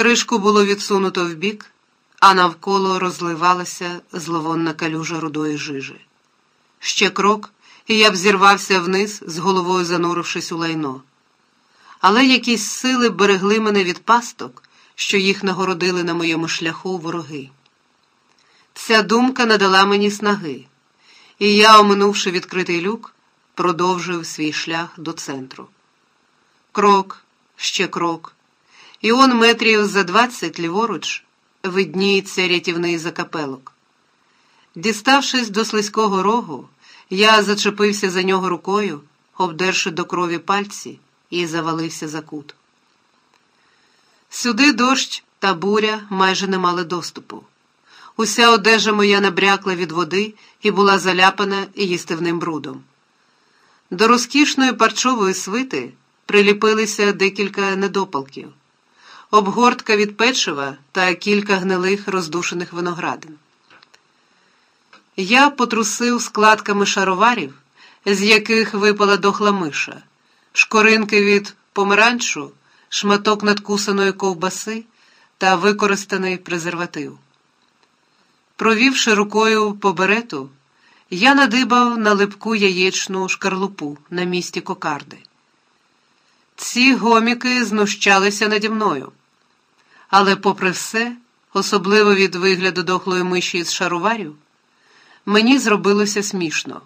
Кришку було відсунуто вбік, а навколо розливалася зловонна калюжа рудої жижі. Ще крок, і я б зірвався вниз, з головою занурившись у лайно. Але якісь сили берегли мене від пасток, що їх нагородили на моєму шляху вороги. Ця думка надала мені снаги, і я, оминувши відкритий люк, продовжив свій шлях до центру. Крок, ще крок, і он метрів за двадцять ліворуч видніється рятівний закапелок. Діставшись до слизького рогу, я зачепився за нього рукою, обдерши до крові пальці, і завалився за кут. Сюди дощ та буря майже не мали доступу. Уся одежа моя набрякла від води і була заляпана їстивним брудом. До розкішної парчової свити приліпилися декілька недопалків, обгортка від печива та кілька гнилих роздушених виноградин. Я потрусив складками шароварів, з яких випала дохла миша, шкоринки від помаранчу, шматок надкусаної ковбаси та використаний презерватив. Провівши рукою по берету, я надибав на липку яєчну шкарлупу на місці кокарди. Ці гоміки знущалися наді мною. Але, попри все, особливо від вигляду дохлої миші з шароварів, мені зробилося смішно.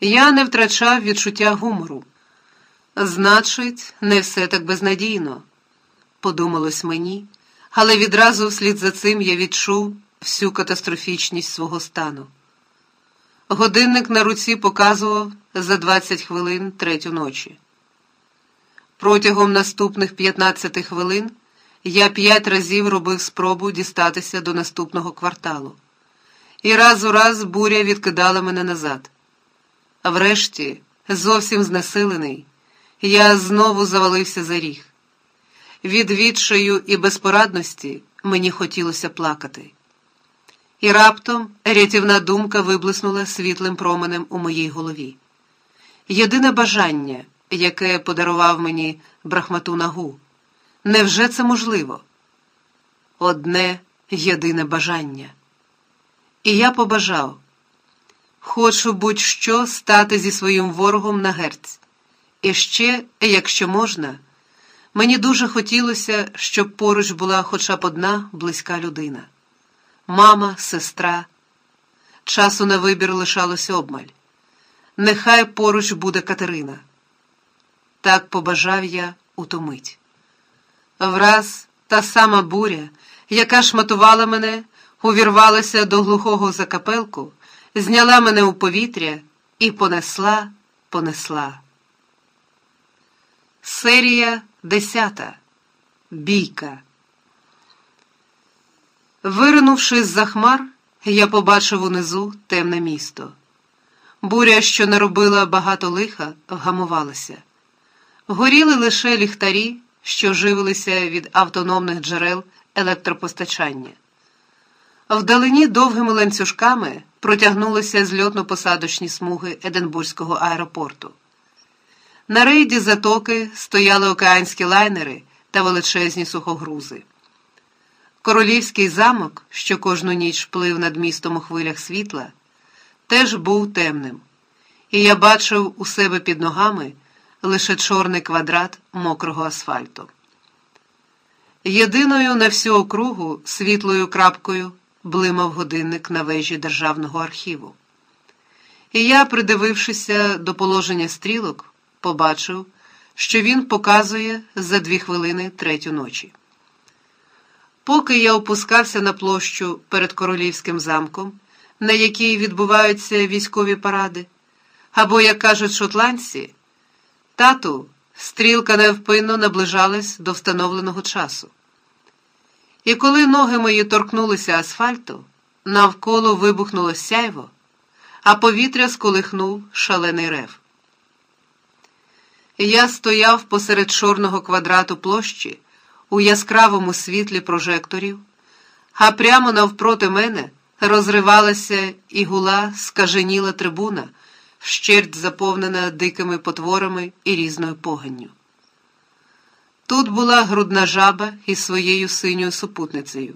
Я не втрачав відчуття гумору. Значить, не все так безнадійно, подумалось мені, але відразу вслід за цим я відчув всю катастрофічність свого стану. Годинник на руці показував за 20 хвилин третю ночі. Протягом наступних 15 хвилин я п'ять разів робив спробу дістатися до наступного кварталу, і раз у раз буря відкидала мене назад. Врешті, зовсім знесилений, я знову завалився за ріг. Від відчаю і безпорадності мені хотілося плакати. І раптом рятівна думка виблиснула світлим променем у моїй голові. Єдине бажання, яке подарував мені брахмату нагу, невже це можливо? Одне єдине бажання. І я побажав хочу будь-що стати зі своїм ворогом на герць. І ще, якщо можна, мені дуже хотілося, щоб поруч була хоча б одна близька людина мама, сестра. Часу на вибір лишалося обмаль. Нехай поруч буде Катерина. Так побажав я утомить. Враз та сама буря, яка шматувала мене, увірвалася до глухого закапелку, зняла мене у повітря і понесла, понесла. Серія десята. Бійка. Виринувши з-за хмар, я побачив унизу темне місто. Буря, що наробила багато лиха, вгамувалася. Горіли лише ліхтарі, що живилися від автономних джерел електропостачання. Вдалині довгими ланцюжками протягнулися зльотно-посадочні смуги Единбурзького аеропорту. На рейді затоки стояли океанські лайнери та величезні сухогрузи. Королівський замок, що кожну ніч плив над містом у хвилях світла, теж був темним, і я бачив у себе під ногами лише чорний квадрат мокрого асфальту. Єдиною на всю округу світлою крапкою блимав годинник на вежі Державного архіву. І я, придивившися до положення стрілок, побачив, що він показує за дві хвилини третю ночі. Поки я опускався на площу перед королівським замком, на якій відбуваються військові паради, або, як кажуть шотландці, тату, стрілка невпинно наближалась до встановленого часу. І коли ноги мої торкнулися асфальту, навколо вибухнуло сяйво, а повітря сколихнув шалений рев. Я стояв посеред чорного квадрату площі у яскравому світлі прожекторів, а прямо навпроти мене розривалася і гула скаженіла трибуна, вщерть заповнена дикими потворами і різною поганню. Тут була грудна жаба із своєю синьою супутницею,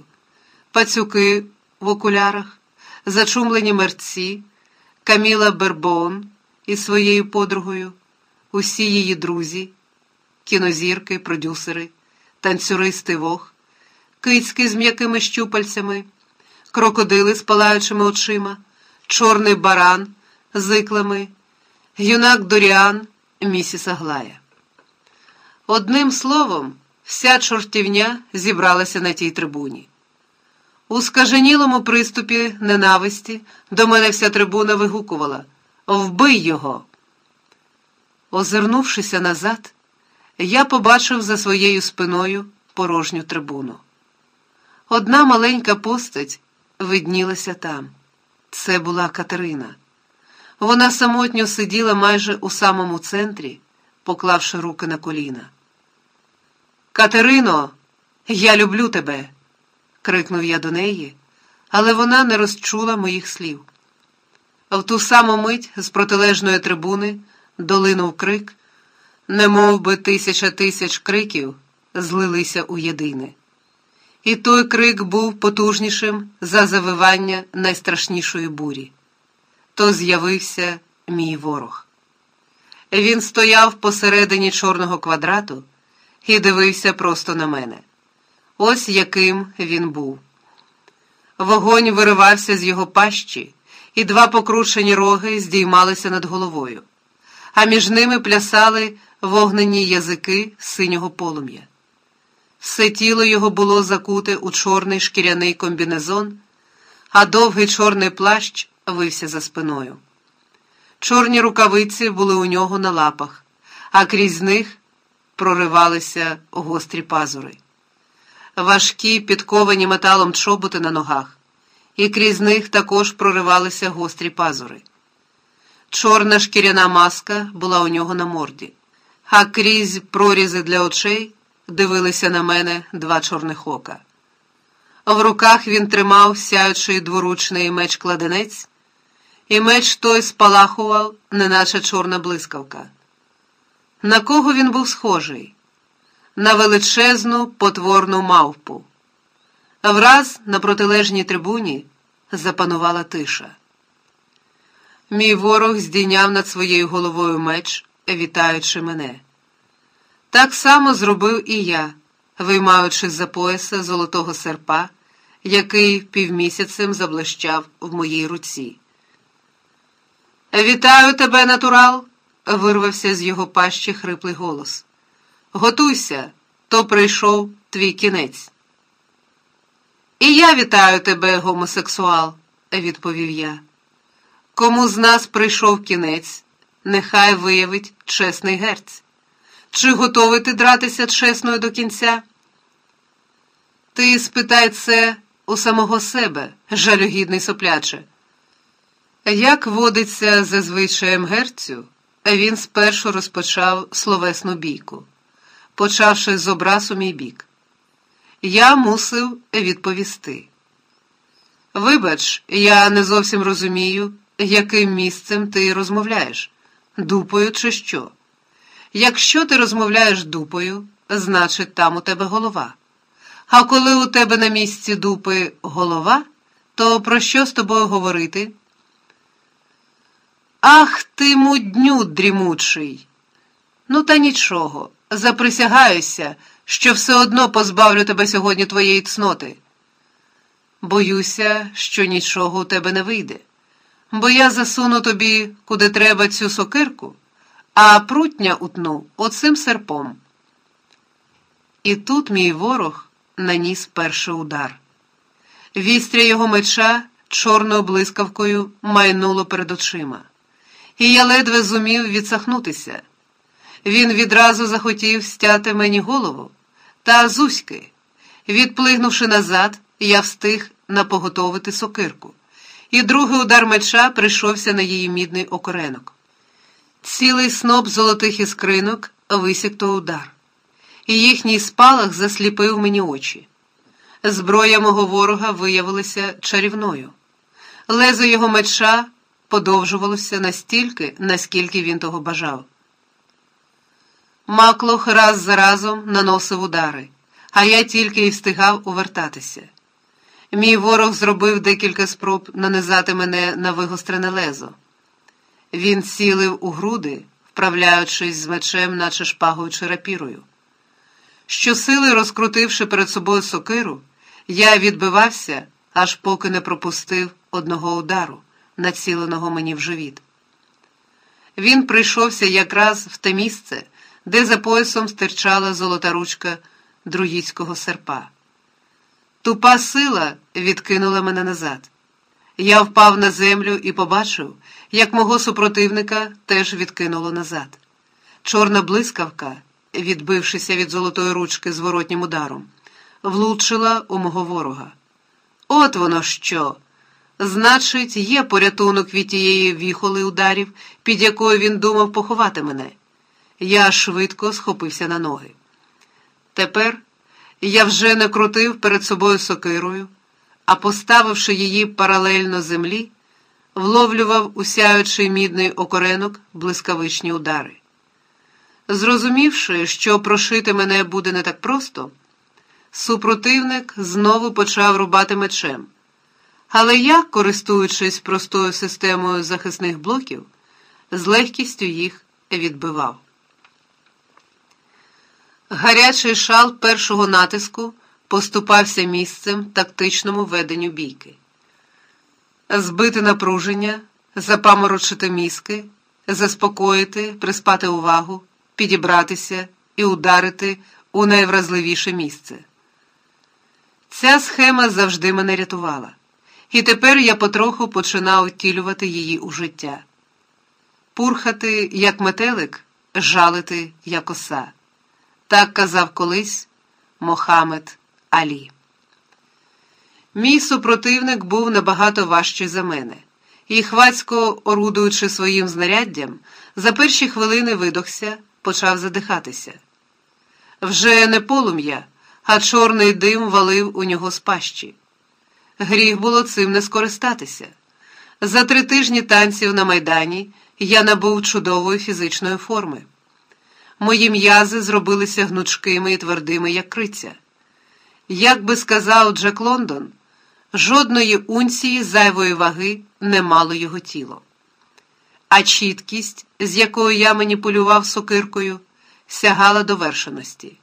пацюки в окулярах, зачумлені мерці, Каміла Бербон із своєю подругою, усі її друзі, кінозірки, продюсери, танцюристи вог, кицьки з м'якими щупальцями, крокодили з палаючими очима, чорний баран з іклами, юнак Доріан, місіс Аглая. Одним словом, вся чортівня зібралася на тій трибуні. У скаженілому приступі ненависті до мене вся трибуна вигукувала Вбий його. Озирнувшися назад, я побачив за своєю спиною порожню трибуну. Одна маленька постать виднілася там. Це була Катерина. Вона самотньо сиділа майже у самому центрі, поклавши руки на коліна. Катерино, я люблю тебе, крикнув я до неї, але вона не розчула моїх слів. В ту саму мить з протилежної трибуни долинув крик, не би тисяча тисяч криків злилися у єдине. І той крик був потужнішим за завивання найстрашнішої бурі. То з'явився мій ворог. Він стояв посередині чорного квадрату і дивився просто на мене. Ось яким він був. Вогонь виривався з його пащі, і два покручені роги здіймалися над головою, а між ними плясали вогнені язики синього полум'я. Все тіло його було закуте у чорний шкіряний комбінезон, а довгий чорний плащ вився за спиною. Чорні рукавиці були у нього на лапах, а крізь них проривалися гострі пазури. Важкі, підковані металом чоботи на ногах, і крізь них також проривалися гострі пазури. Чорна шкіряна маска була у нього на морді, а крізь прорізи для очей дивилися на мене два чорних ока. В руках він тримав сяючий дворучний меч кладенець, і меч той спалахував, неначе чорна блискавка. На кого він був схожий? На величезну потворну мавпу. Враз на протилежній трибуні запанувала тиша. Мій ворог здійняв над своєю головою меч, вітаючи мене. Так само зробив і я, виймаючи з-за пояса золотого серпа, який півмісяцем заблищав в моїй руці. Вітаю тебе, натурал! вирвався з його пащі хриплий голос. Готуйся, то прийшов твій кінець. І я вітаю тебе, гомосексуал, відповів я. Кому з нас прийшов кінець, нехай виявить чесний герць. Чи готовий ти дратися чесною до кінця? Ти спитай це у самого себе, жалюгідний сопляче. Як водиться за звичаєм герцю, він спершу розпочав словесну бійку, почавши з образ у мій бік. Я мусив відповісти. Вибач, я не зовсім розумію, яким місцем ти розмовляєш, дупою чи що. Якщо ти розмовляєш дупою, значить там у тебе голова. А коли у тебе на місці дупи голова, то про що з тобою говорити? Ах ти, мудню дрімучий! Ну, та нічого, заприсягаюся, що все одно позбавлю тебе сьогодні твоєї цноти. Боюся, що нічого у тебе не вийде, бо я засуну тобі, куди треба цю сокирку, а прутня утну оцим серпом. І тут мій ворог наніс перший удар. Вістря його меча чорною блискавкою майнуло перед очима і я ледве зумів відсахнутися. Він відразу захотів стяти мені голову та зузьки. Відплигнувши назад, я встиг напоготовити сокирку, і другий удар меча прийшовся на її мідний окоренок. Цілий сноп золотих іскринок висік то удар, і їхній спалах засліпив мені очі. Зброя мого ворога виявилася чарівною. Лезо його меча подовжувалося настільки, наскільки він того бажав. Маклох раз за разом наносив удари, а я тільки й встигав увертатися. Мій ворог зробив декілька спроб нанизати мене на вигострене лезо. Він цілив у груди, вправляючись з мечем, наче шпагою чи рапірою. Щосили розкрутивши перед собою сокиру, я відбивався, аж поки не пропустив одного удару, націленого мені в живіт. Він прийшовся якраз в те місце, де за поясом стирчала золота ручка друїдського серпа. Тупа сила відкинула мене назад. Я впав на землю і побачив, як мого супротивника теж відкинуло назад. Чорна блискавка, відбившися від золотої ручки зворотнім ударом, влучила у мого ворога. От воно що! Значить, є порятунок від тієї віхоли ударів, під якою він думав поховати мене. Я швидко схопився на ноги. Тепер я вже не крутив перед собою сокирою, а поставивши її паралельно землі, вловлював усяючий мідний окоренок блискавичні удари. Зрозумівши, що прошити мене буде не так просто, супротивник знову почав рубати мечем. Але я, користуючись простою системою захисних блоків, з легкістю їх відбивав. Гарячий шал першого натиску поступався місцем тактичному веденню бійки. Збити напруження, запаморочити мізки, заспокоїти, приспати увагу, підібратися і ударити у найвразливіше місце. Ця схема завжди мене рятувала, і тепер я потроху починав втілювати її у життя. Пурхати, як метелик, жалити, як оса. Так казав колись Мохамед Алі. Мій супротивник був набагато важчий за мене, і, хвацько орудуючи своїм знаряддям, за перші хвилини видохся, почав задихатися. Вже не полум'я, а чорний дим валив у нього з пащі. Гріх було цим не скористатися. За три тижні танців на майдані я набув чудової фізичної форми. Мої м'язи зробилися гнучкими і твердими, як криця. Як би сказав Джек Лондон, жодної унції зайвої ваги не мало його тіло. А чіткість, з якою я маніпулював сокиркою, сягала довершеності.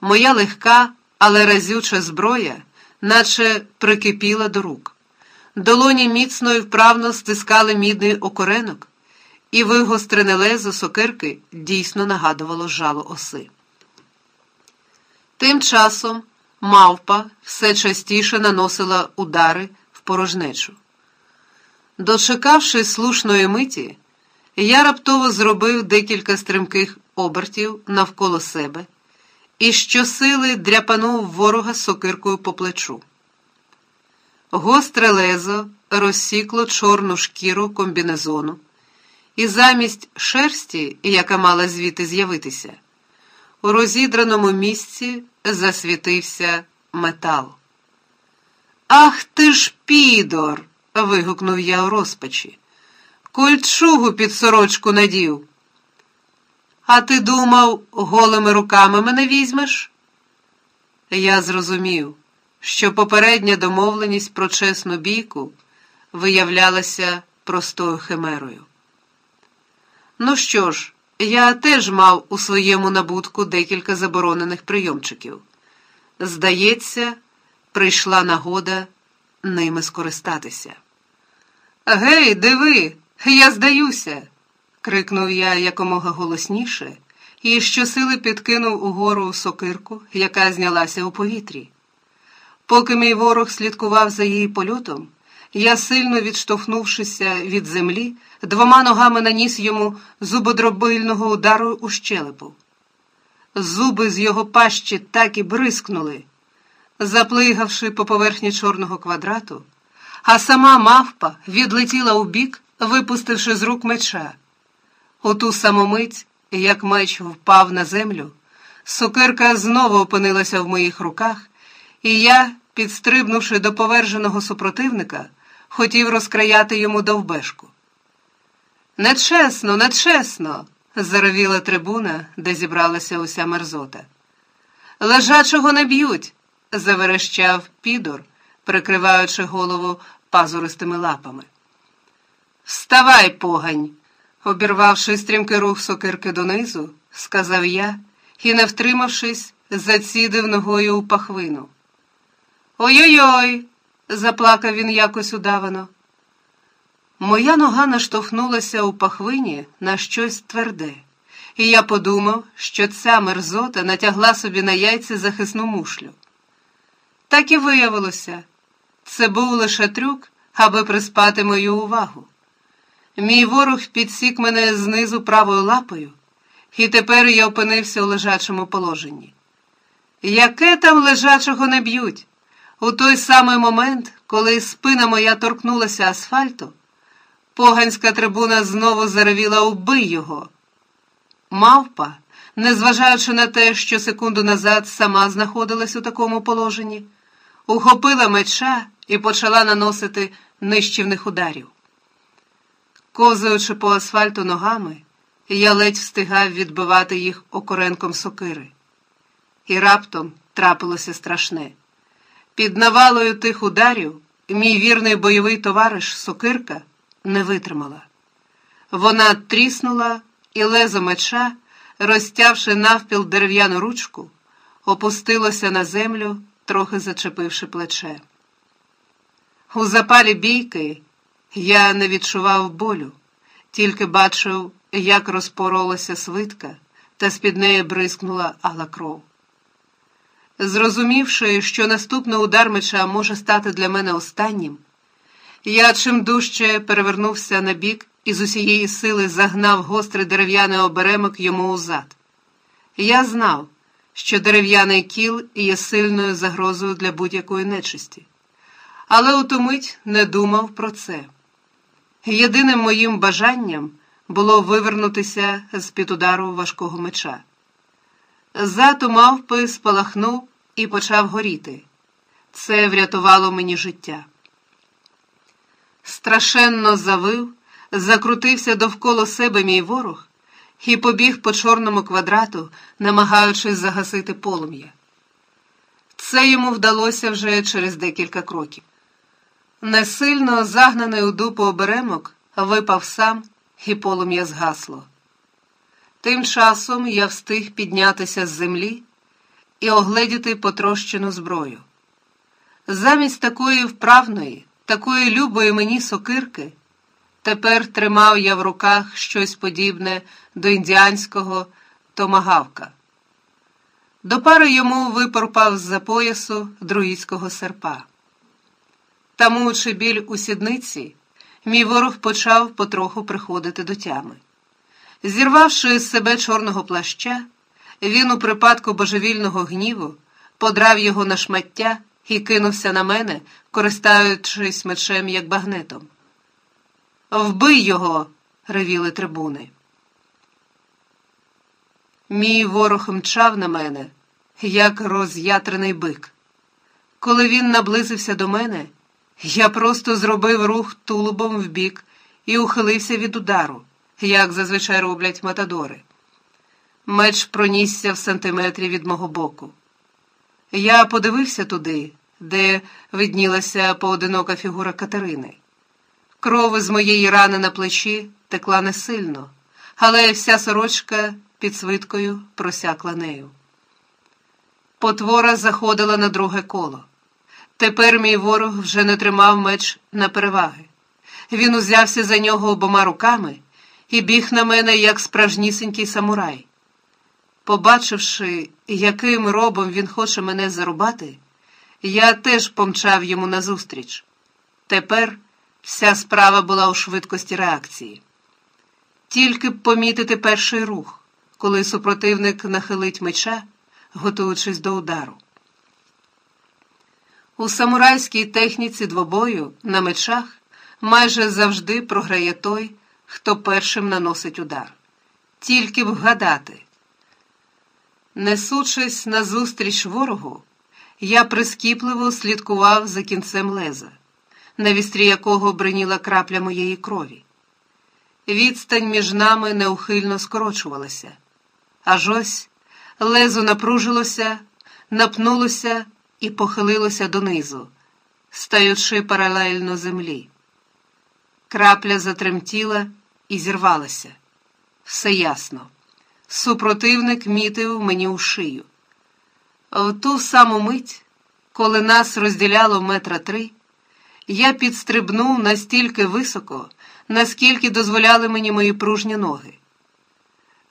Моя легка, але разюча зброя, наче прикипіла до рук. Долоні міцно і вправно стискали мідний окоренок і вигострене лезо сокирки дійсно нагадувало жало оси. Тим часом мавпа все частіше наносила удари в порожнечу. Дочекавши слушної миті, я раптово зробив декілька стрімких обертів навколо себе і щосили дряпанув ворога сокиркою по плечу. Гостре лезо розсікло чорну шкіру комбінезону і замість шерсті, яка мала звідти з'явитися, у розідраному місці засвітився метал. Ах ти ж, підор! вигукнув я у розпачі. Кольчугу під сорочку надів. А ти думав, голими руками мене візьмеш? Я зрозумів, що попередня домовленість про чесну бійку виявлялася простою химерою. Ну що ж, я теж мав у своєму набутку декілька заборонених прийомчиків. Здається, прийшла нагода ними скористатися. Гей, диви, я здаюся, крикнув я якомога голосніше і щосили підкинув угору сокирку, яка знялася у повітрі. Поки мій ворог слідкував за її польотом, я, сильно відштовхнувшися від землі, двома ногами наніс йому зубодробильного удару у щелепу. Зуби з його пащі так і бризкнули, заплигавши по поверхні чорного квадрату, а сама мавпа відлетіла у бік, випустивши з рук меча. У ту саму мить, як меч впав на землю, сокирка знову опинилася в моїх руках, і я, підстрибнувши до поверженого супротивника, хотів розкраяти йому довбешку. Нечесно, нечесно, заревіла трибуна, де зібралася уся мерзота. Лежачого не б'ють, заверещав підор, прикриваючи голову пазуристими лапами. Вставай, погань, обірвавши стрімкий рух сокирки донизу, сказав я і, не втримавшись, зацідив ногою у пахвину. Ой-ой-ой, заплакав він якось удавано. Моя нога наштовхнулася у пахвині на щось тверде, і я подумав, що ця мерзота натягла собі на яйці захисну мушлю. Так і виявилося, це був лише трюк, аби приспати мою увагу. Мій ворог підсік мене знизу правою лапою, і тепер я опинився у лежачому положенні. Яке там лежачого не б'ють? У той самий момент, коли спина моя торкнулася асфальту, поганська трибуна знову заревіла убий його. Мавпа, незважаючи на те, що секунду назад сама знаходилась у такому положенні, ухопила меча і почала наносити нищівних ударів. Ковзаючи по асфальту ногами, я ледь встигав відбивати їх окоренком сокири. І раптом трапилося страшне. Під навалою тих ударів мій вірний бойовий товариш Сокирка не витримала. Вона тріснула і лезо меча, розтявши навпіл дерев'яну ручку, опустилося на землю, трохи зачепивши плече. У запалі бійки я не відчував болю, тільки бачив, як розпоролася свитка, та з-під неї бризкнула ала кров. Зрозумівши, що наступний удар меча може стати для мене останнім, я чим дужче перевернувся на бік і з усієї сили загнав гострий дерев'яний оберемок йому у зад. Я знав, що дерев'яний кіл є сильною загрозою для будь-якої нечисті, але у ту мить не думав про це. Єдиним моїм бажанням було вивернутися з під удару важкого меча. Зад у мавпи спалахнув і почав горіти. Це врятувало мені життя. Страшенно завив, закрутився довкола себе мій ворог і побіг по чорному квадрату, намагаючись загасити полум'я. Це йому вдалося вже через декілька кроків. Несильно загнаний у дупу оберемок випав сам, і полум'я згасло. Тим часом я встиг піднятися з землі і огледіти потрощену зброю. Замість такої вправної, такої любої мені сокирки, тепер тримав я в руках щось подібне до індіанського томагавка. До пари йому випорпав з-за поясу друїдського серпа. Тамуючи біль у сідниці, мій ворог почав потроху приходити до тями. Зірвавши з себе чорного плаща, він у припадку божевільного гніву подрав його на шмаття і кинувся на мене, користаючись мечем як багнетом. Вбий його, ревіли трибуни. Мій ворог мчав на мене, як роз'ятрений бик. Коли він наблизився до мене, я просто зробив рух тулубом вбік і ухилився від удару, як зазвичай роблять матадори. Меч пронісся в сантиметрі від мого боку. Я подивився туди, де виднілася поодинока фігура Катерини. Кров з моєї рани на плечі текла не сильно, але вся сорочка під свиткою просякла нею. Потвора заходила на друге коло. Тепер мій ворог вже не тримав меч на переваги. Він узявся за нього обома руками і біг на мене, як справжнісінький самурай. Побачивши, яким робом він хоче мене зарубати, я теж помчав йому назустріч. Тепер вся справа була у швидкості реакції. Тільки б помітити перший рух, коли супротивник нахилить меча, готуючись до удару. У самурайській техніці двобою на мечах майже завжди програє той, хто першим наносить удар. Тільки б вгадати. Несучись назустріч ворогу, я прискіпливо слідкував за кінцем леза, на вістрі якого бриніла крапля моєї крові. відстань між нами неухильно скорочувалася. Аж ось лезо напружилося, напнулося і похилилося донизу, стаючи паралельно землі. Крапля затремтіла і зірвалася. Все ясно. Супротивник мітив мені у шию. В ту саму мить, коли нас розділяло метра три, я підстрибнув настільки високо, наскільки дозволяли мені мої пружні ноги.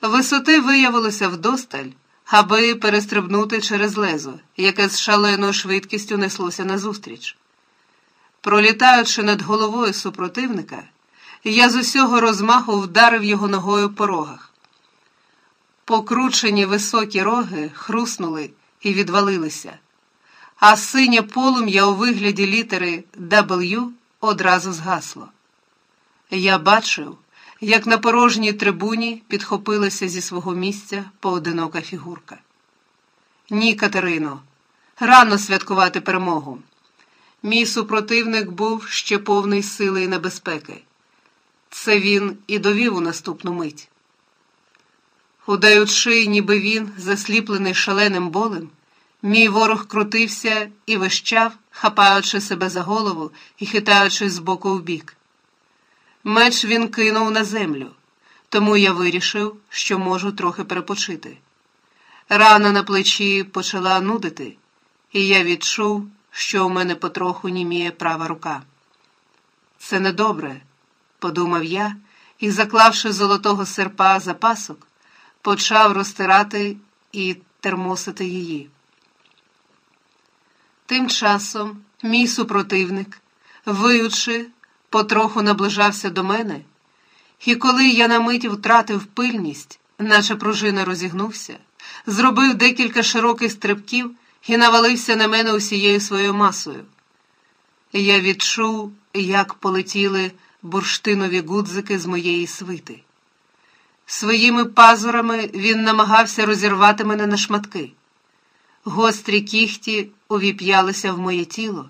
Висоти виявилося вдосталь, аби перестрибнути через лезо, яке з шаленою швидкістю неслося назустріч. Пролітаючи над головою супротивника, я з усього розмаху вдарив його ногою по рогах. Покручені високі роги хруснули і відвалилися, а синє полум'я у вигляді літери W одразу згасло. Я бачив, як на порожній трибуні підхопилася зі свого місця поодинока фігурка. Ні, Катерино, рано святкувати перемогу. Мій супротивник був ще повний сили і небезпеки. Це він і довів у наступну мить. Удаючи, ніби він, засліплений шаленим болем, мій ворог крутився і вищав, хапаючи себе за голову і хитаючись з боку в бік. Меч він кинув на землю, тому я вирішив, що можу трохи перепочити. Рана на плечі почала нудити, і я відчув, що у мене потроху німіє права рука. Це недобре, подумав я і, заклавши золотого серпа за пасок, почав розтирати і термосити її. Тим часом мій супротивник, виючи, потроху наближався до мене, і коли я на мить втратив пильність, наче пружина розігнувся, зробив декілька широких стрибків і навалився на мене усією своєю масою. Я відчув, як полетіли бурштинові гудзики з моєї свити. Своїми пазурами він намагався розірвати мене на шматки. Гострі кіхті увіп'ялися в моє тіло,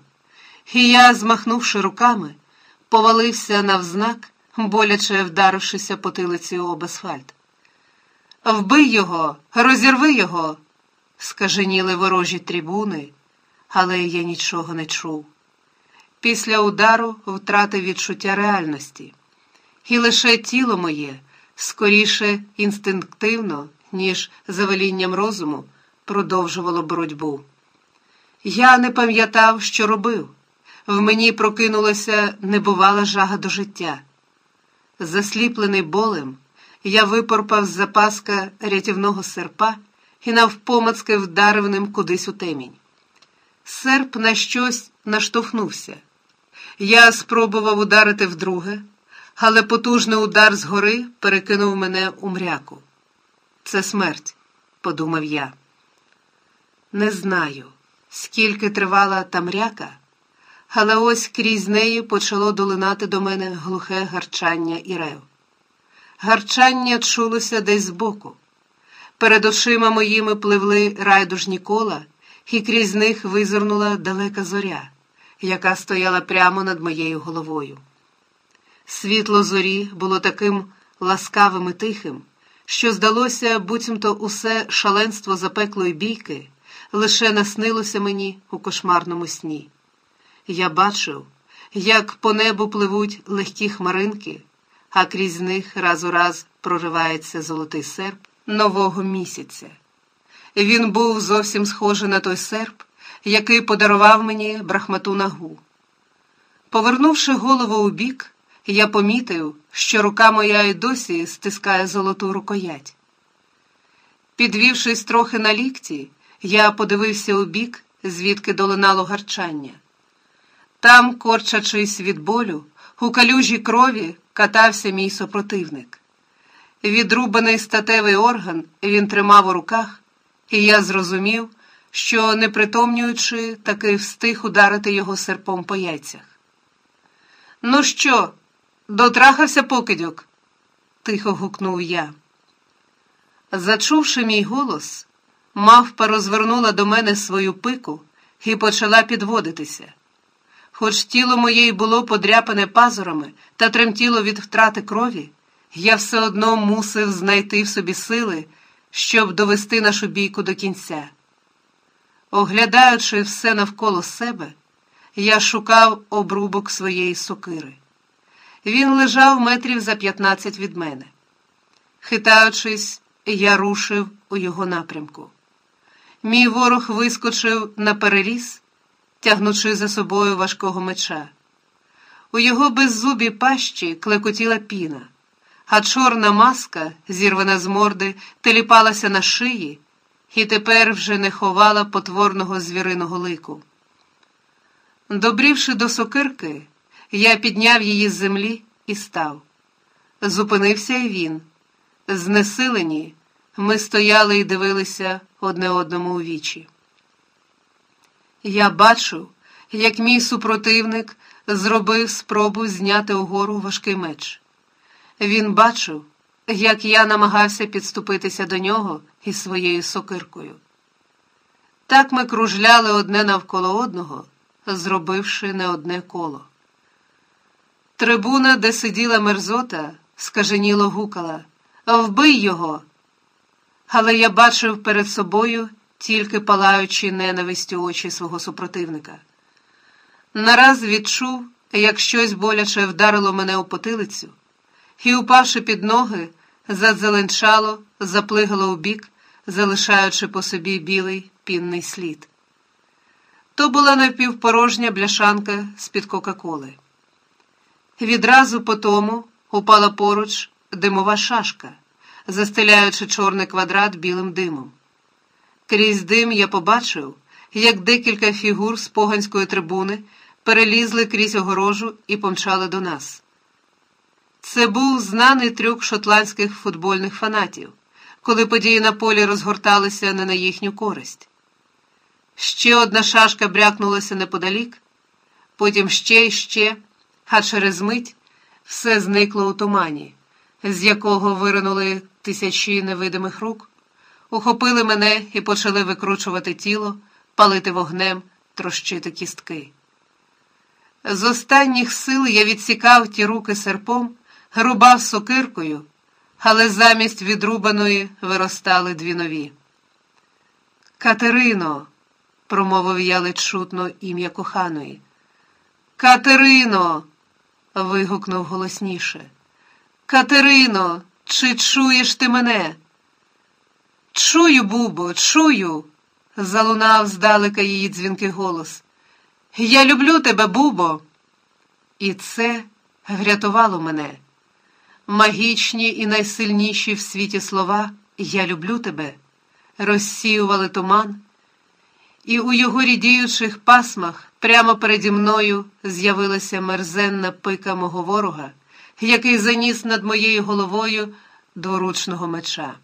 і я, змахнувши руками, повалився навзнак, боляче вдарившися потилицею об асфальт. Вбий його, розірви його, скаженіли ворожі трибуни, але я нічого не чув. Після удару втратив відчуття реальності, і лише тіло моє, скоріше інстинктивно, ніж за велінням розуму, продовжувало боротьбу. Я не пам'ятав, що робив. В мені прокинулася небувала жага до життя. Засліплений болем, я випорпав з запаска рятівного серпа і навпомацки вдарив ним кудись у темінь. Серп на щось наштовхнувся. Я спробував ударити вдруге, але потужний удар згори перекинув мене у мряку. Це смерть, подумав я. Не знаю, скільки тривала та мряка, але ось крізь неї почало долинати до мене глухе гарчання і рев. Гарчання чулося десь збоку. Перед очима моїми пливли райдужні кола, і крізь них визирнула далека зоря яка стояла прямо над моєю головою. Світло зорі було таким ласкавим і тихим, що здалося, буцімто усе шаленство запеклої бійки лише наснилося мені у кошмарному сні. Я бачив, як по небу пливуть легкі хмаринки, а крізь них раз у раз проривається золотий серп нового місяця. Він був зовсім схожий на той серп, який подарував мені брахмату нагу. Повернувши голову у бік, я помітив, що рука моя й досі стискає золоту рукоять. Підвівшись трохи на лікті, я подивився у бік, звідки долинало гарчання. Там, корчачись від болю, у калюжі крові катався мій супротивник. Відрубаний статевий орган він тримав у руках, і я зрозумів, що, не притомнюючи, таки встиг ударити його серпом по яйцях. Ну що, дотрахався покидьок? тихо гукнув я. Зачувши мій голос, мавпа розвернула до мене свою пику і почала підводитися. Хоч тіло моє й було подряпане пазурами та тремтіло від втрати крові, я все одно мусив знайти в собі сили, щоб довести нашу бійку до кінця. Оглядаючи все навколо себе, я шукав обрубок своєї сокири. Він лежав метрів за п'ятнадцять від мене. Хитаючись, я рушив у його напрямку. Мій ворог вискочив на переріз, тягнучи за собою важкого меча. У його беззубій пащі клекотіла піна, а чорна маска, зірвана з морди, теліпалася на шиї і тепер вже не ховала потворного звіриного лику. Добрівши до сокирки, я підняв її з землі і став. Зупинився і він. Знесилені, ми стояли і дивилися одне одному у вічі. Я бачив, як мій супротивник зробив спробу зняти угору важкий меч. Він бачив, як я намагався підступитися до нього із своєю сокиркою. Так ми кружляли одне навколо одного, зробивши не одне коло. Трибуна, де сиділа мерзота, скаженіло гукала Вбий його! Але я бачив перед собою тільки палаючі ненавистю очі свого супротивника. Нараз відчув, як щось боляче вдарило мене у потилицю, і, упавши під ноги, задзеленчало, заплигало у бік, залишаючи по собі білий пінний слід. То була напівпорожня бляшанка з-під Кока-Коли. Відразу по тому упала поруч димова шашка, застеляючи чорний квадрат білим димом. Крізь дим я побачив, як декілька фігур з поганської трибуни перелізли крізь огорожу і помчали до нас. Це був знаний трюк шотландських футбольних фанатів, коли події на полі розгорталися не на їхню користь. Ще одна шашка брякнулася неподалік, потім ще й ще, а через мить все зникло у тумані, з якого виринули тисячі невидимих рук, ухопили мене і почали викручувати тіло, палити вогнем, трощити кістки. З останніх сил я відсікав ті руки серпом, рубав сокиркою, але замість відрубаної виростали дві нові. Катерино, промовив я ледь чутно ім'я коханої. Катерино. вигукнув голосніше. Катерино, чи чуєш ти мене? Чую, Бубо, чую, залунав здалека її дзвінкий голос. Я люблю тебе, Бубо. І це врятувало мене. Магічні і найсильніші в світі слова Я люблю тебе розсіювали туман, і у його рідіючих пасмах прямо переді мною з'явилася мерзенна пика мого ворога, який заніс над моєю головою дворучного меча.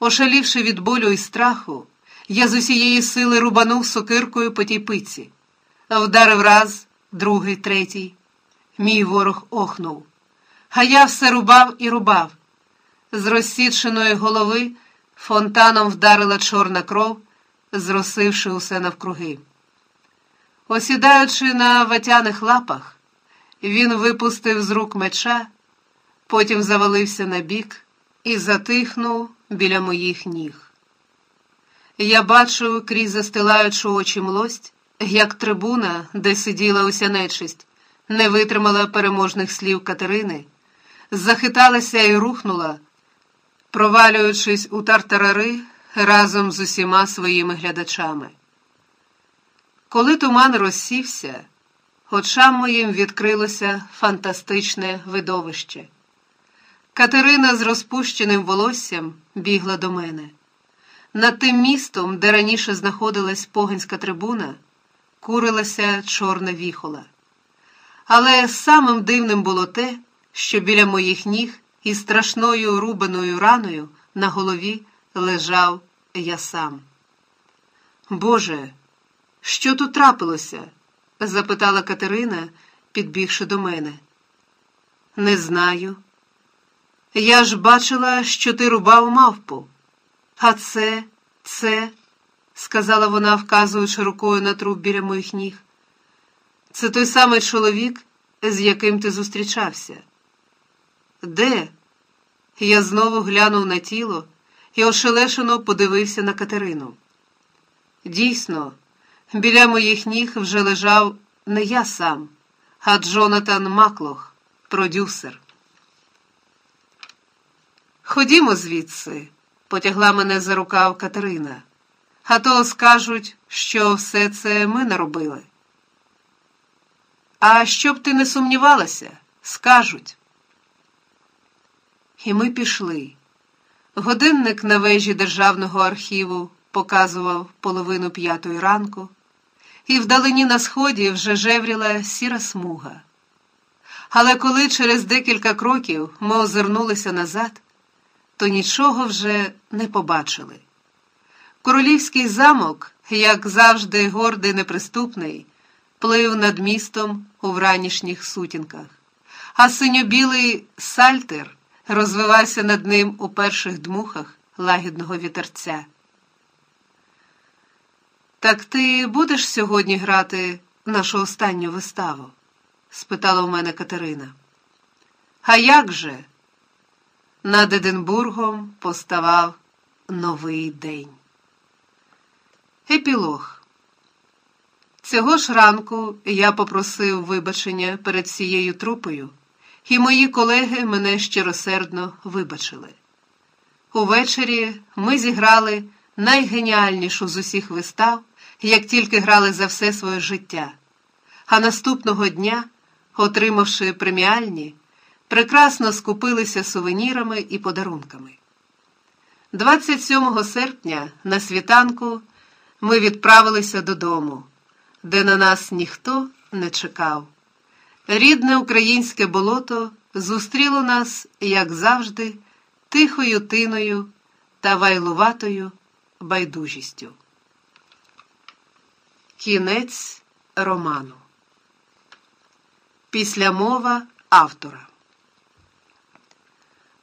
Ошалівши від болю і страху, я з усієї сили рубанув сокиркою по тій пиці, вдарив раз, другий, третій. Мій ворог охнув. А я все рубав і рубав. З розсіченої голови фонтаном вдарила чорна кров, зросивши усе навкруги. Осідаючи на ватяних лапах, він випустив з рук меча, потім завалився на бік і затихнув біля моїх ніг. Я бачив крізь застилаючу очі млость, як трибуна, де сиділа уся нечисть, не витримала переможних слів Катерини, захиталася і рухнула, провалюючись у тартарари разом з усіма своїми глядачами. Коли туман розсівся, очам моїм відкрилося фантастичне видовище. Катерина з розпущеним волоссям бігла до мене. Над тим містом, де раніше знаходилась поганська трибуна, курилася чорна віхола. Але самим дивним було те, що біля моїх ніг із страшною рубаною раною на голові лежав я сам. Боже, що тут трапилося? запитала Катерина, підбігши до мене. Не знаю. Я ж бачила, що ти рубав мавпу. А це, це, сказала вона, вказуючи рукою на труп біля моїх ніг. Це той самий чоловік, з яким ти зустрічався. Де? Я знову глянув на тіло і ошелешено подивився на Катерину. Дійсно, біля моїх ніг вже лежав не я сам, а Джонатан Маклох, продюсер. Ходімо звідси, потягла мене за рукав Катерина, а то скажуть, що все це ми наробили. А щоб ти не сумнівалася, скажуть. І ми пішли. Годинник на вежі Державного архіву показував половину п'ятої ранку, і вдалині на сході вже жевріла сіра смуга. Але коли через декілька кроків ми озирнулися назад, то нічого вже не побачили. Королівський замок, як завжди, гордий неприступний, плив над містом у вранішніх сутінках, а синьо-білий сальтер розвивався над ним у перших дмухах лагідного вітерця. Так ти будеш сьогодні грати нашу останню виставу? спитала у мене Катерина. А як же? Над Единбургом поставав новий день. Епілог. Цього ж ранку я попросив вибачення перед всією трупою, і мої колеги мене щиросердно вибачили. Увечері ми зіграли найгеніальнішу з усіх вистав, як тільки грали за все своє життя. А наступного дня, отримавши преміальні, прекрасно скупилися сувенірами і подарунками. 27 серпня на світанку ми відправилися додому, де на нас ніхто не чекав. Рідне українське болото зустріло нас, як завжди, тихою тиною та вайлуватою байдужістю. Кінець роману. Післямова автора.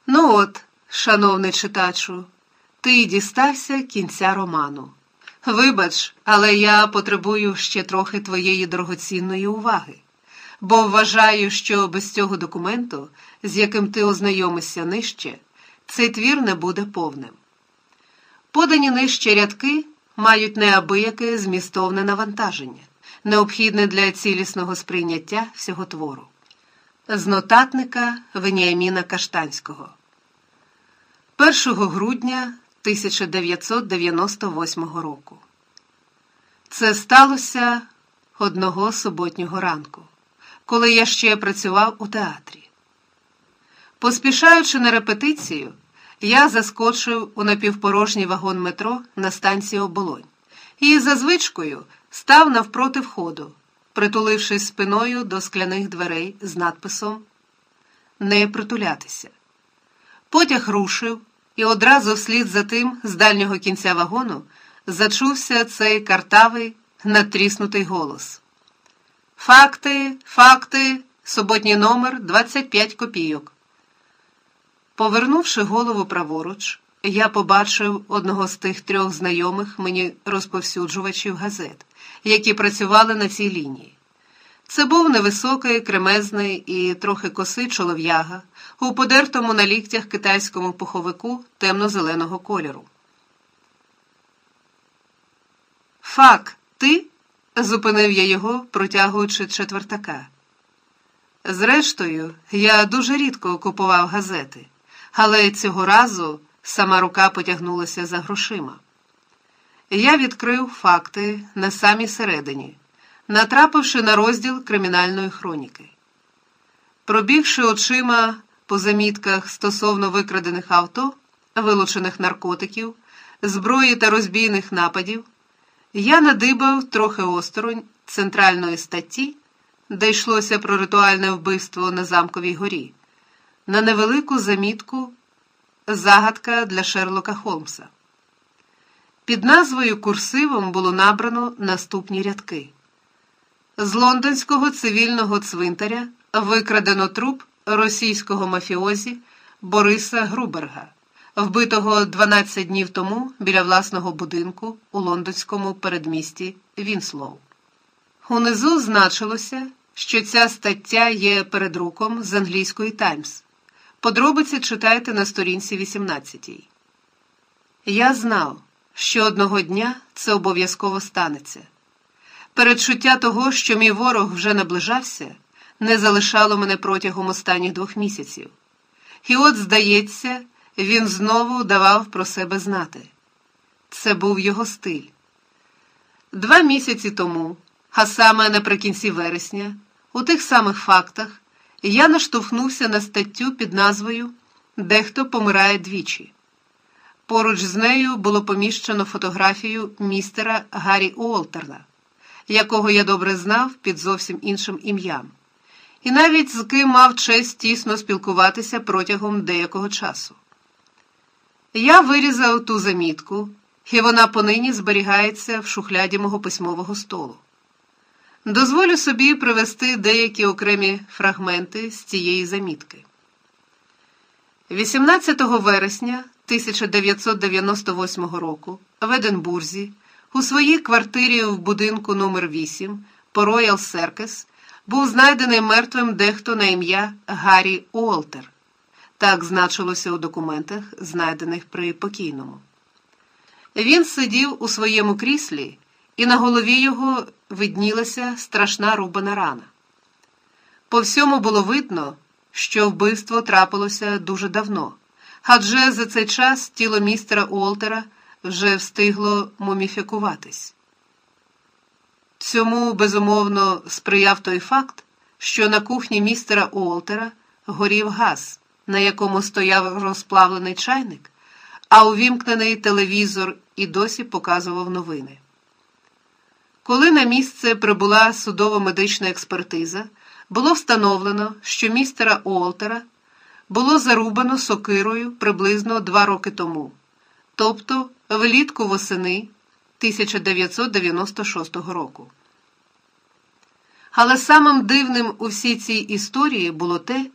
Ну от, шановний читачу, ти дістався кінця роману. Вибач, але я потребую ще трохи твоєї дорогоцінної уваги, бо вважаю, що без цього документу, з яким ти ознайомишся нижче, цей твір не буде повним. Подані нижче рядки мають неабияке змістовне навантаження, необхідне для цілісного сприйняття всього твору. З нотатника Веніаміна Каштанського 1 грудня 1998 року. Це сталося одного суботнього ранку, коли я ще працював у театрі. Поспішаючи на репетицію, я заскочив у напівпорожній вагон метро на станції оболонь і за звичкою став навпроти входу, притулившись спиною до скляних дверей з надписом Не притулятися. Потяг рушив, і одразу вслід за тим, з дальнього кінця вагону, зачувся цей картавий, натріснутий голос. Факти, факти, суботній номер 25 копійок. Повернувши голову праворуч, я побачив одного з тих трьох знайомих мені розповсюджувачів газет, які працювали на цій лінії. Це був невисокий, кремезний і трохи косий чолов'яга у подертому на ліктях китайському пуховику темно-зеленого кольору. Фак, ти? зупинив я його, протягуючи четвертака. Зрештою, я дуже рідко купував газети, але цього разу сама рука потягнулася за грошима. Я відкрив факти на самій середині натрапивши на розділ кримінальної хроніки. Пробігши очима по замітках стосовно викрадених авто, вилучених наркотиків, зброї та розбійних нападів, я надибав трохи осторонь центральної статті, де йшлося про ритуальне вбивство на Замковій горі, на невелику замітку загадка для Шерлока Холмса. Під назвою Курсивом було набрано наступні рядки. З лондонського цивільного цвинтаря викрадено труп російського мафіозі Бориса Груберга, вбитого 12 днів тому біля власного будинку у лондонському передмісті Вінслоу. Унизу значилося, що ця стаття є передруком з англійської Таймс, Подробиці читайте на сторінці 18. Я знав, що одного дня це обов'язково станеться. Передчуття того, що мій ворог вже наближався, не залишало мене протягом останніх двох місяців. І от, здається, він знову давав про себе знати. Це був його стиль. Два місяці тому, а саме наприкінці вересня, у тих самих фактах, я наштовхнувся на статтю під назвою Дехто помирає двічі. Поруч з нею було поміщено фотографію містера Гаррі Уолтерна, якого я добре знав під зовсім іншим ім'ям, і навіть з ким мав честь тісно спілкуватися протягом деякого часу. Я вирізав ту замітку, і вона понині зберігається в шухляді мого письмового столу. Дозволю собі привести деякі окремі фрагменти з цієї замітки. 18 вересня 1998 року в Единбурзі у своїй квартирі в будинку номер 8 по Royal Circus був знайдений мертвим дехто на ім'я Гаррі Уолтер. Так значилося у документах, знайдених при покійному. Він сидів у своєму кріслі, і на голові його виднілася страшна рубана рана. По всьому було видно, що вбивство трапилося дуже давно, адже за цей час тіло містера Уолтера вже встигло муміфікуватись. Цьому безумовно сприяв той факт, що на кухні містера Уолтера горів газ, на якому стояв розплавлений чайник, а увімкнений телевізор і досі показував новини. Коли на місце прибула судово-медична експертиза, було встановлено, що містера Уолтера було зарубано сокирою приблизно два роки тому, тобто влітку восени 1996 року. Але самим дивним у всій цій історії було те,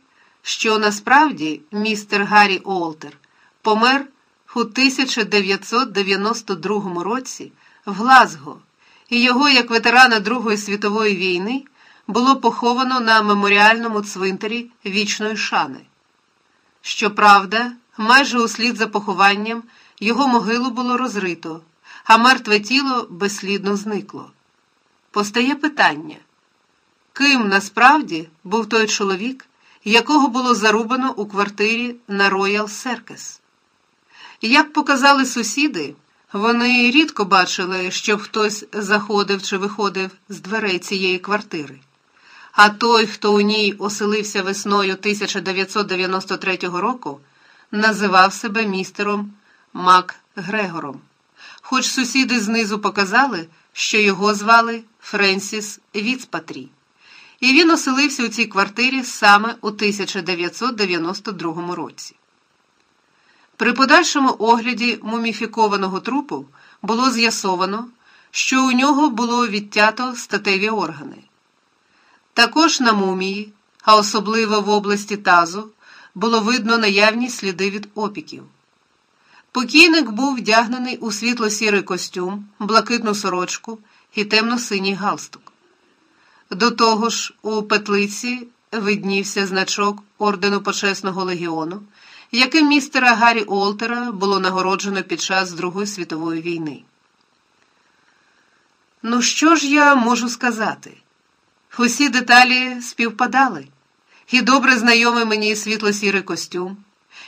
що насправді містер Гаррі Уолтер помер у 1992 році в Глазго, і його, як ветерана Другої світової війни, було поховано на меморіальному цвинтарі вічної шани. Щоправда, майже услід за похованням його могилу було розрито, а мертве тіло безслідно зникло. Постає питання, ким насправді був той чоловік, якого було зарубано у квартирі на Royal Circus? Як показали сусіди, вони рідко бачили, щоб хтось заходив чи виходив з дверей цієї квартири. А той, хто у ній оселився весною 1993 року, називав себе містером Мак Грегором. Хоч сусіди знизу показали, що його звали Френсіс Віцпатрі, і він оселився у цій квартирі саме у 1992 році. При подальшому огляді муміфікованого трупу було з'ясовано, що у нього було відтято статеві органи. Також на мумії, а особливо в області тазу, було видно наявні сліди від опіків. Покійник був вдягнений у світло-сірий костюм, блакитну сорочку і темно-синій галстук. До того ж, у петлиці виднівся значок ордену Почесного легіону, яким містера Гаррі Олтера було нагороджено під час Другої світової війни. Ну, що ж я можу сказати? Усі деталі співпадали, і добре знайомий мені світло-сірий костюм,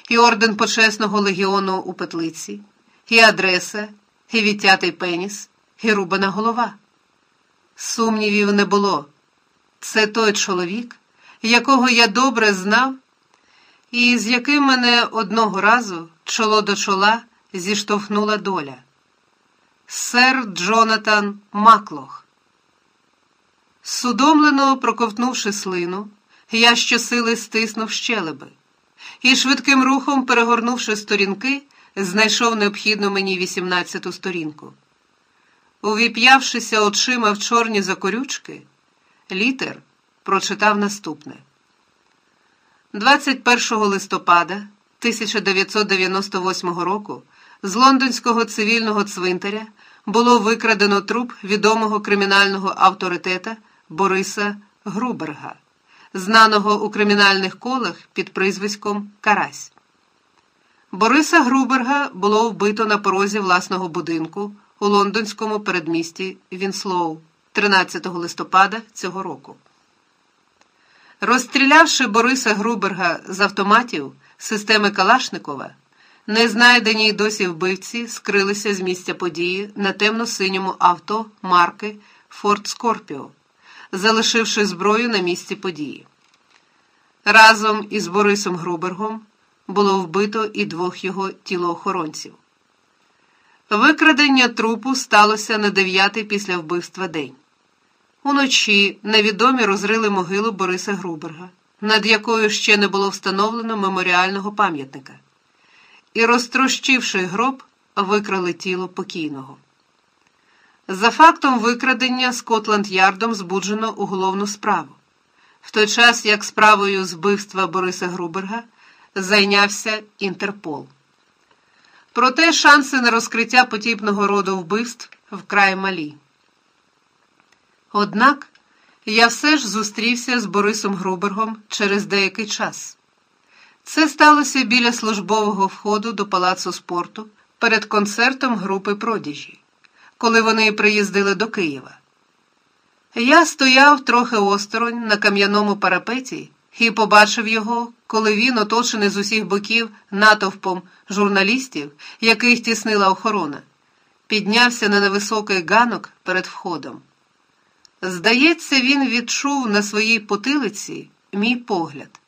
і орден почесного легіону у петлиці, і адреса, і відтятий пеніс, і рубана голова. Сумнівів не було. Це той чоловік, якого я добре знав, і з яким мене одного разу чоло до чола зіштовхнула доля. Сер Джонатан Маклох. Судомлено проковтнувши слину, я щосили стиснув щелеби і швидким рухом, перегорнувши сторінки, знайшов необхідну мені вісімнадцяту сторінку. Увіп'явшися очима в чорні закорючки, літер прочитав наступне: 21 листопада 1998 року з лондонського цивільного цвинтаря було викрадено труп відомого кримінального авторитета. Бориса Груберга, знаного у кримінальних колах під призвиськом Карась. Бориса Груберга було вбито на порозі власного будинку у лондонському передмісті Вінслоу 13 листопада цього року. Розстрілявши Бориса Груберга з автоматів системи Калашникова, незнайдені й досі вбивці скрилися з місця події на темно-синьому авто марки Форт Скорпіо, залишивши зброю на місці події. Разом із Борисом Грубергом було вбито і двох його тілоохоронців. Викрадення трупу сталося на дев'ятий після вбивства день. Уночі невідомі розрили могилу Бориса Груберга, над якою ще не було встановлено меморіального пам'ятника, і, розтрощивши гроб, викрали тіло покійного. За фактом викрадення Скотланд Ярдом збуджено уголовну справу, в той час як справою збивства Бориса Груберга зайнявся Інтерпол. Проте шанси на розкриття подібного роду вбивств вкрай малі. Однак я все ж зустрівся з Борисом Грубергом через деякий час. Це сталося біля службового входу до палацу спорту перед концертом групи продіжі, коли вони приїздили до Києва. Я стояв трохи осторонь на кам'яному парапеті і побачив його, коли він, оточений з усіх боків натовпом журналістів, яких тіснила охорона, піднявся на невисокий ганок перед входом. Здається, він відчув на своїй потилиці мій погляд.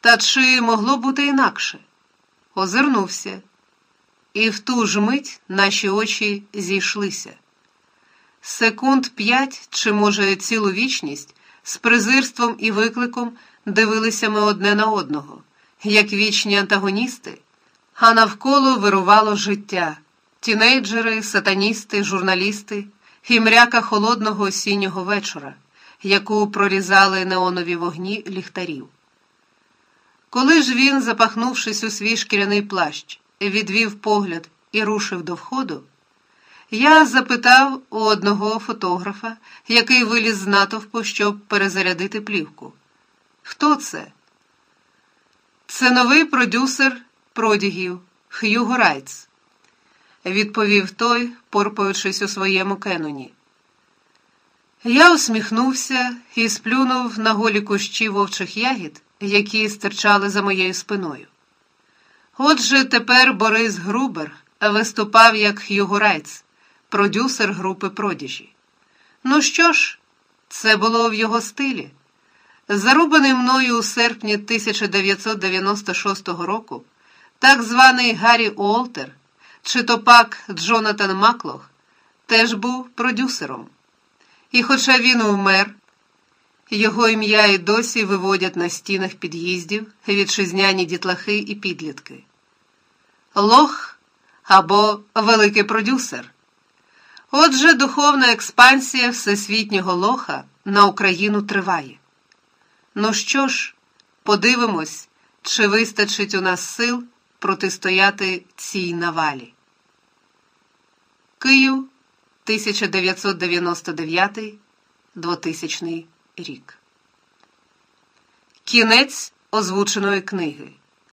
Та чи могло бути інакше? Озирнувся, і в ту ж мить наші очі зійшлися. Секунд п'ять, чи, може, цілу вічність, з презирством і викликом дивилися ми одне на одного, як вічні антагоністи, а навколо вирувало життя, тінейджери, сатаністи, журналісти і мряка холодного осіннього вечора, яку прорізали неонові вогні ліхтарів. Коли ж він, запахнувшись у свій шкіряний плащ, відвів погляд і рушив до входу, я запитав у одного фотографа, який виліз з натовпу, щоб перезарядити плівку. Хто це? Це новий продюсер Продіджів Х'юго Райц відповів той, порпаючись у своєму Кеноні. Я усміхнувся і сплюнув на голі кущі вовчих ягід, які стирчали за моєю спиною. Отже, тепер Борис Грубер виступав як Райц, продюсер групи Prodigy. Ну що ж, це було в його стилі. Зарубаний мною у серпні 1996 року, так званий Гаррі Уолтер чи то пак Джонатан Маклох теж був продюсером. І хоча він вмер, його ім'я і досі виводять на стінах під'їздів вітчизняні дітлахи і підлітки. Лох або великий продюсер. Отже, духовна експансія всесвітнього лоха на Україну триває. Ну що ж, подивимось, чи вистачить у нас сил протистояти цій навалі. Київ 1999 2000 рік. Кінець озвученої книги.